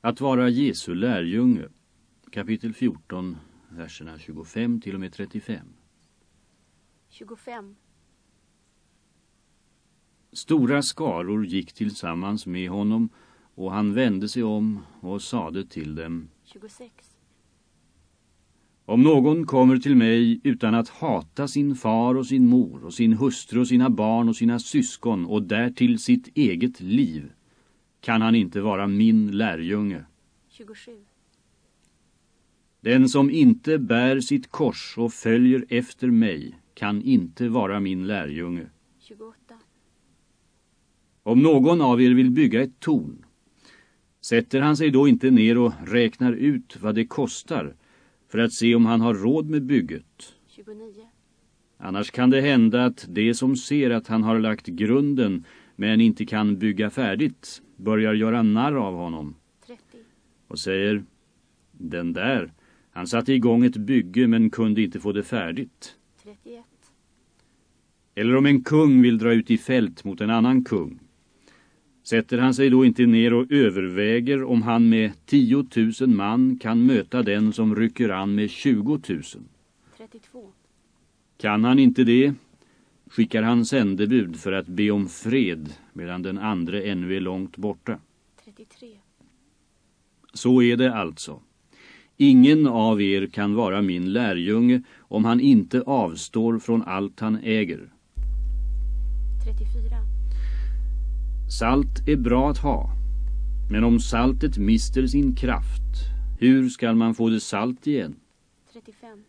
Att vara Jesu lärjunge. Kapitel 14, verserna 25 till och med 35. 25, Stora skaror gick tillsammans med honom och han vände sig om och sade till dem 26, Om någon kommer till mig utan att hata sin far och sin mor och sin hustru och sina barn och sina syskon och därtill sitt eget liv kan han inte vara min lärjunge. 27, Den som inte bär sitt kors och följer efter mig kan inte vara min lärjunge. 28, Om någon av er vill bygga ett torn, sätter han sig då inte ner och räknar ut vad det kostar för att se om han har råd med bygget. 29, Annars kan det hända att det som ser att han har lagt grunden men inte kan bygga färdigt börjar göra narr av honom 30, och säger Den där, han satte igång ett bygge men kunde inte få det färdigt. 31, Eller om en kung vill dra ut i fält mot en annan kung. Sätter han sig då inte ner och överväger om han med 10 000 man kan möta den som rycker an med 20 000? 32, Kan han inte det, skickar han sändebud för att be om fred medan den andra ännu är långt borta. 33, Så är det alltså. Ingen av er kan vara min lärjunge om han inte avstår från allt han äger. 34, Salt är bra att ha, men om saltet mister sin kraft, hur skall man få det salt igen? 35,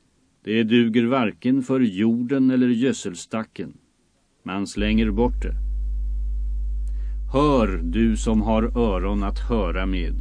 det duger varken för jorden eller gödselstacken. Man slänger bort det. Hör, du som har öron att höra med.